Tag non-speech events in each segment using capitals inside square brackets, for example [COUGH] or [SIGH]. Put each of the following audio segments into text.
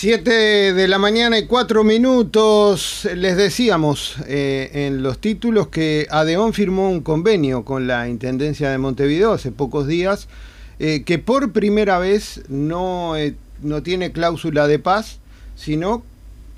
Siete de la mañana y cuatro minutos. Les decíamos eh, en los títulos que Adeón firmó un convenio con la Intendencia de Montevideo hace pocos días, eh, que por primera vez no, eh, no tiene cláusula de paz, sino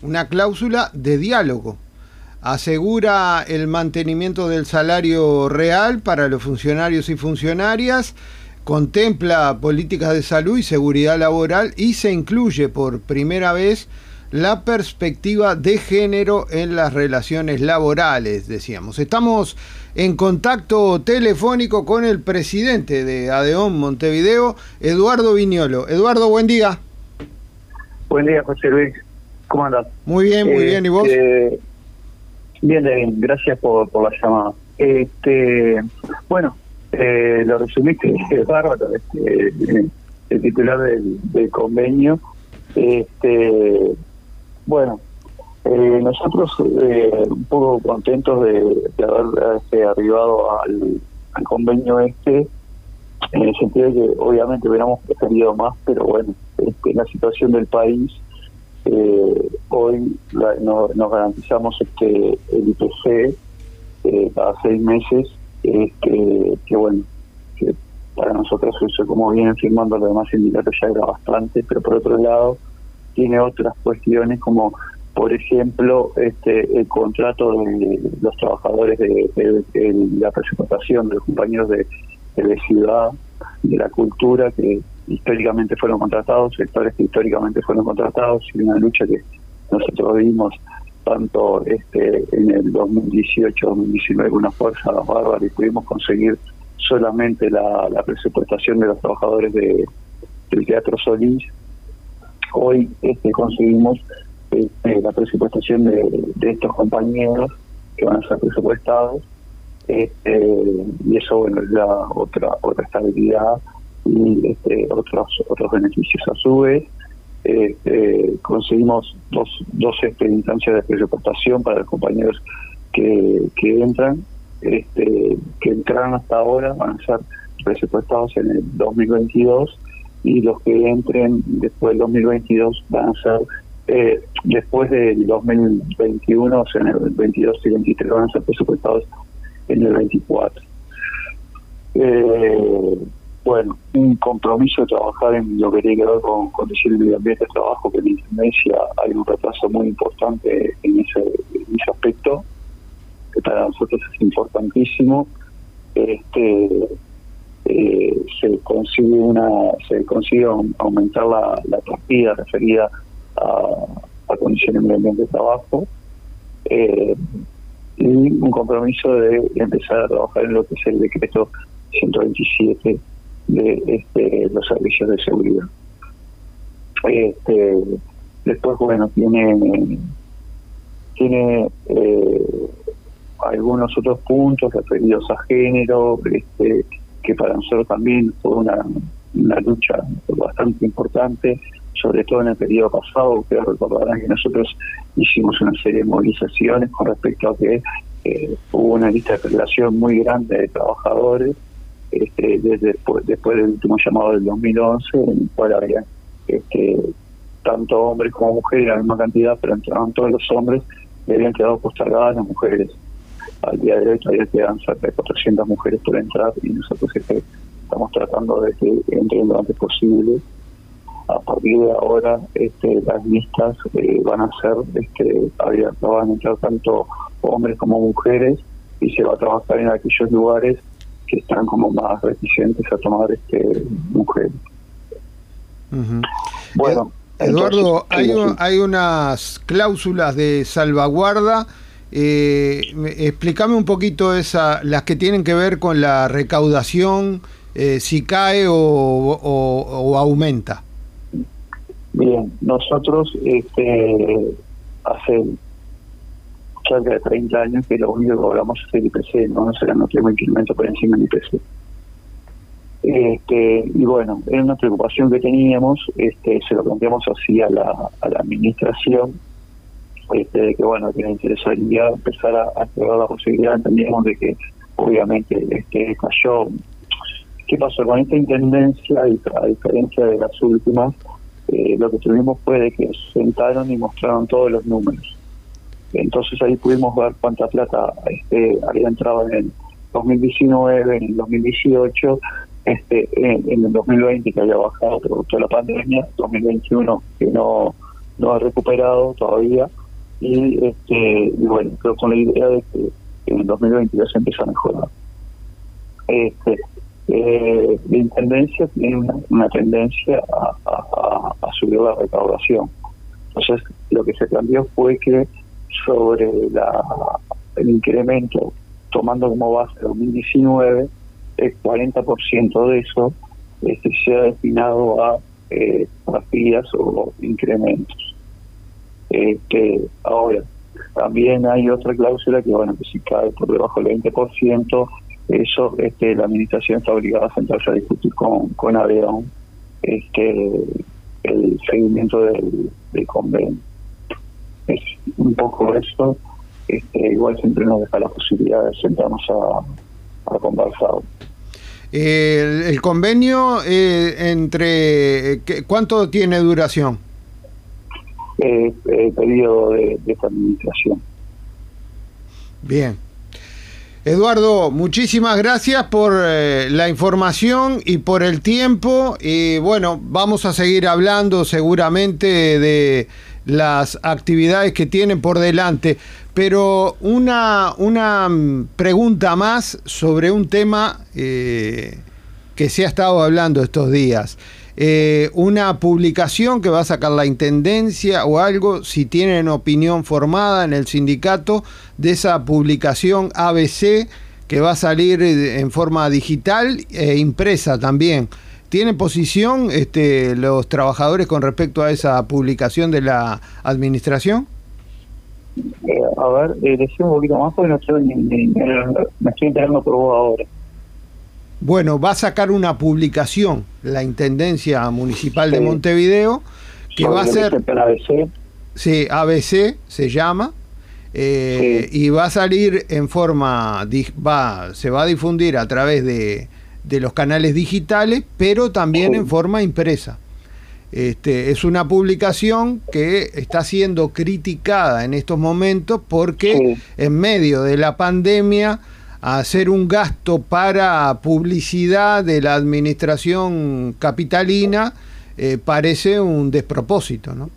una cláusula de diálogo. Asegura el mantenimiento del salario real para los funcionarios y funcionarias contempla políticas de salud y seguridad laboral y se incluye por primera vez la perspectiva de género en las relaciones laborales, decíamos. Estamos en contacto telefónico con el presidente de Adeón Montevideo, Eduardo Viñolo. Eduardo, buen día. Buen día, José Luis. ¿Cómo andas? Muy bien, muy bien. ¿Y vos? Este, bien, bien. Gracias por, por la llamada. Este, bueno, eh, lo resumiste [LAUGHS] es bárbaro, este, el titular del, convenio. Este, bueno, eh, nosotros eh, un poco contentos de, haber este, arribado al, convenio este, en el sentido de que obviamente hubiéramos preferido más, pero bueno, este, la situación del país, eh, hoy nos garantizamos este el IPC cada seis meses este, que bueno, que para nosotros eso, como vienen firmando los demás sindicatos, ya era bastante, pero por otro lado, tiene otras cuestiones como, por ejemplo, este el contrato de los trabajadores de, la presentación de los compañeros de, de ciudad, de la cultura, que históricamente fueron contratados, sectores que históricamente fueron contratados, y una lucha que nosotros vimos tanto este en el 2018-2019 una fuerza bárbara y pudimos conseguir solamente la, presupuestación de los trabajadores de, del Teatro Solís. Hoy este, conseguimos este, la presupuestación de, estos compañeros que van a ser presupuestados este, y eso bueno la otra otra estabilidad y este, otros otros beneficios a su vez este, conseguimos dos, dos este, instancias de presupuestación para los compañeros que, que entran, este, que entraron hasta ahora, van a ser presupuestados en el 2022 y los que entren después del 2022 van a ser eh, después del 2021, o sea, en el 22 y 23 van a ser presupuestados en el 24. Eh, bueno, un compromiso de trabajar en lo que tiene que ver con condiciones de medio ambiente de trabajo, que en Indonesia hay un retraso muy importante en ese, ese aspecto, que para nosotros es importantísimo. Este, eh, se consigue una se consigue aumentar la, la partida referida a, condiciones de medio ambiente de trabajo eh, y un compromiso de empezar a trabajar en lo que es el decreto 127 de este, los servicios de seguridad. Este, después, bueno, tiene tiene eh, algunos otros puntos referidos a género, este, que para nosotros también fue una, una lucha bastante importante, sobre todo en el periodo pasado, ustedes recordarán que nosotros hicimos una serie de movilizaciones con respecto a que eh, hubo una lista de relación muy grande de trabajadores este, desde después, del último llamado del 2011, en el cual había este, tanto hombres como mujeres, la misma cantidad, pero entraban todos los hombres y habían quedado postergadas las mujeres. Al día de hoy todavía quedan cerca de 400 mujeres por entrar y nosotros este, estamos tratando de que entren lo antes posible. A partir de ahora, este, las listas eh, van a ser este, abiertas, van a entrar tanto hombres como mujeres y se va a trabajar en aquellos lugares que están como más reticentes a tomar este mujeres. Bueno, Eduardo, hay, hay unas cláusulas de salvaguarda. Eh, explícame un poquito esa, las que tienen que ver con la recaudación, eh, si cae o, o, aumenta. Bien, nosotros este, hace cerca de 30 años que lo único que cobramos es el IPC, no, será no tenemos incremento por encima del IPC. Este, y bueno, era una preocupación que teníamos, este, se lo planteamos así a la, a la administración, este, que bueno, que nos interesaría empezar a, a la posibilidad, entendíamos de que obviamente este cayó. ¿Qué pasó con esta intendencia, a diferencia de las últimas? eh, lo que tuvimos fue de que sentaron y mostraron todos los números. Entonces ahí pudimos ver cuánta plata este, había entrado en el 2019, en el 2018, este, en, el 2020 que había bajado producto de la pandemia, 2021 que no, no ha recuperado todavía y, este, y bueno, pero con la idea de que en el 2022 se empieza a mejorar. Este, eh, la intendencia tiene una, tendencia a, subir la recaudación. Entonces, lo que se cambió fue que sobre la, el incremento, tomando como base 2019, el 40% de eso este, se ha destinado a eh, o incrementos. Este, ahora, también hay otra cláusula que, bueno, que si cae por debajo del 20%, eso este, la administración está obligada a sentarse a discutir con, con este, el seguimiento del, convenio. Un poco eso. Este, igual siempre nos deja la posibilidad de sentarnos a, a conversar. el, convenio eh, entre cuánto tiene duración? Eh, el periodo de, de esta administración. Bien. Eduardo, muchísimas gracias por eh, la información y por el tiempo. Y bueno, vamos a seguir hablando seguramente de las actividades que tienen por delante. Pero una, una mm, pregunta más sobre un tema eh, que se ha estado hablando estos días. Eh, una publicación que va a sacar la Intendencia o algo, si tienen opinión formada en el sindicato, de esa publicación ABC que va a salir en forma digital e impresa también. ¿Tienen posición este, los trabajadores con respecto a esa publicación de la administración? Eh, a ver, eh, un poquito más porque no estoy, me estoy enterando por vos ahora. Bueno, va a sacar una publicación la Intendencia Municipal de Montevideo que va a ser... ABC. Sí, ABC se llama. Eh, y va a salir en forma, va, se va a difundir a través de, de los canales digitales, pero también en forma impresa. Este, es una publicación que está siendo criticada en estos momentos porque en medio de la pandemia hacer un gasto para publicidad de la administración capitalina eh, parece un despropósito, ¿no?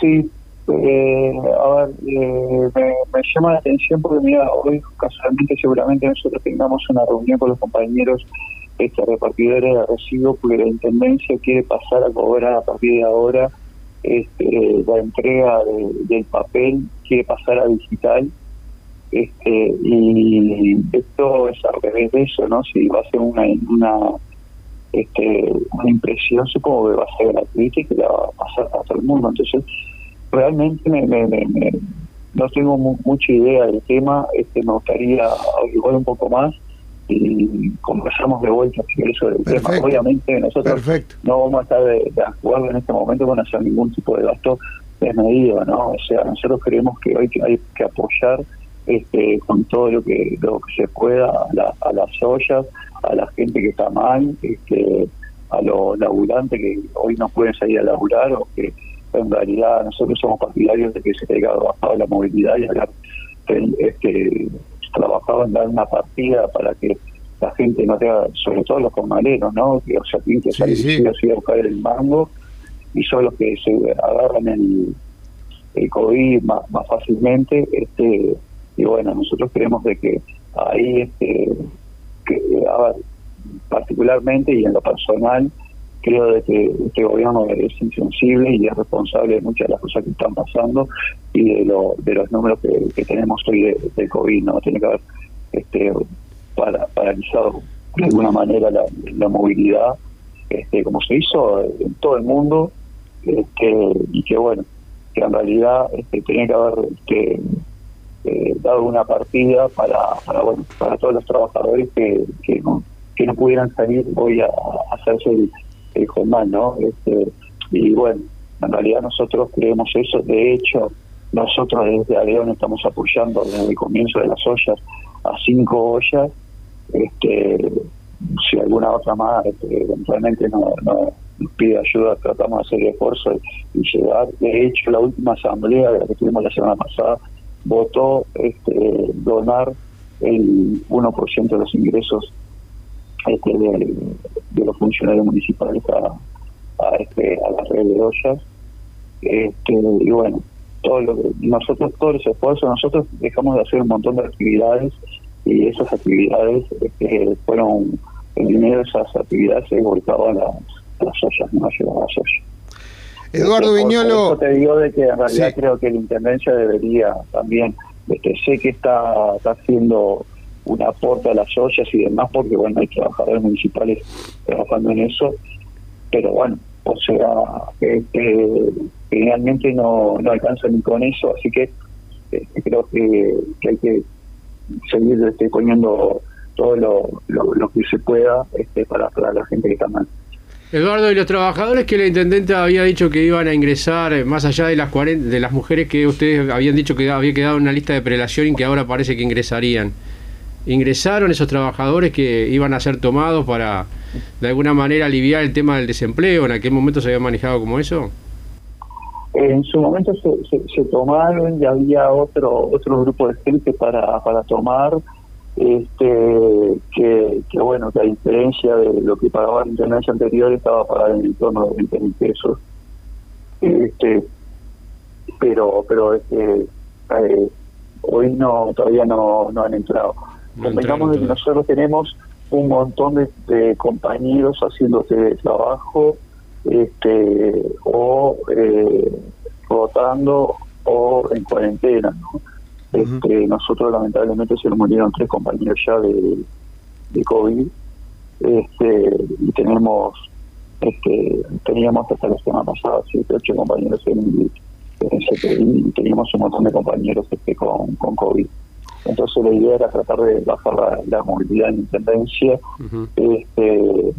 Sí, eh, a ver, eh, me, llama la atención porque mira, hoy casualmente seguramente nosotros tengamos una reunión con los compañeros este, repartidores de residuos porque la Intendencia quiere pasar a cobrar a partir de ahora este, la entrega del papel, quiere pasar a digital este, y esto es al revés de eso, ¿no? Si va a ser una, una, este, una impresión, supongo que va a ser gratuita y que la va a pasar a todo el mundo. Entonces, realmente me, no tengo mucha idea del tema, este, me gustaría averiguar un poco más y conversamos de vuelta sobre el tema. Obviamente nosotros no vamos a estar de, acuerdo en este momento con hacer ningún tipo de gasto desmedido, ¿no? O sea, nosotros creemos que hoy hay que apoyar este, con todo lo que lo que se pueda a, las ollas, a la gente que está mal, este, a los laburantes que hoy no pueden salir a laburar o que en realidad nosotros somos partidarios de que se haya bajado la movilidad y haber este, trabajado en dar una partida para que la gente no tenga, sobre todo los comaleros, ¿no? Que, o sea, tienen que salir a buscar el mango y son los que se agarran el, el COVID más, más fácilmente. este y bueno, nosotros creemos de que ahí, este, que, particularmente y en lo personal, creo de que este gobierno es insensible y es responsable de muchas de las cosas que están pasando y de, lo, de los números que, tenemos hoy de, COVID, ¿no? Tiene que haber este, para, paralizado de alguna manera la, movilidad, este, como se hizo en todo el mundo, este, y que bueno, que en realidad este, tiene que haber este, eh, dado una partida para, para, bueno, para todos los trabajadores que, que, no, que no pudieran salir hoy a, hacerse el, jornal, ¿no? Este, y bueno, en realidad nosotros creemos eso, de hecho, nosotros desde Areón estamos apoyando desde el comienzo de las ollas a cinco ollas, este, si alguna otra más este, eventualmente no, no, nos pide ayuda, tratamos de hacer esfuerzo y, llegar. De hecho, la última asamblea de la que tuvimos la semana pasada votó este, donar el 1% de los ingresos este, de, los funcionarios municipales a, a, este, a la red de ollas. Este, y bueno, todo lo que, nosotros, todos los esfuerzos, nosotros dejamos de hacer un montón de actividades y esas actividades este, fueron, el dinero de esas actividades se volcado a, las ollas, no a las ollas. Eduardo este, Viñolo. te digo de que en realidad creo que la intendencia debería también, este, sé que está, está haciendo un aporte a las ollas y demás, porque bueno, hay trabajadores municipales trabajando en eso, pero bueno, o sea, este, generalmente no, no alcanza ni con eso, así que este, creo que, hay que seguir este, poniendo todo lo, lo, que se pueda este, para, para la gente que está mal. Eduardo, y los trabajadores que la intendente había dicho que iban a ingresar, eh, más allá de las 40, de las mujeres que ustedes habían dicho que había quedado en una lista de prelación y que ahora parece que ingresarían, ¿ingresaron esos trabajadores que iban a ser tomados para de alguna manera aliviar el tema del desempleo? ¿En aquel momento se había manejado como eso? En su momento se, se, tomaron y había otro otro grupo de gente para, para tomar este que, bueno que a diferencia de lo que pagaba la intendencia anterior estaba pagado en el torno de 20 mil pesos este pero pero este eh, hoy no todavía no, no han entrado no que nosotros tenemos un montón de, compañeros haciéndose de trabajo este o eh, rotando o en cuarentena ¿no? Este, nosotros lamentablemente se nos murieron tres compañeros ya de, de COVID este, y tenemos este, teníamos hasta la semana pasada siete ocho compañeros en, en y teníamos un montón de compañeros este, con, con COVID entonces la idea era tratar de bajar la, movilidad en intendencia este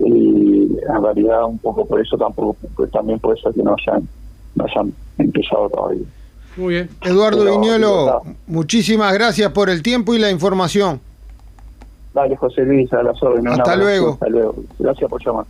y en realidad un poco por eso tampoco pues también puede ser que no hayan no hayan empezado todavía muy bien. Eduardo Viñolo, muchísimas gracias por el tiempo y la información. Dale, José Luis, a las órdenes. Hasta luego. Hasta luego. Gracias por llamar.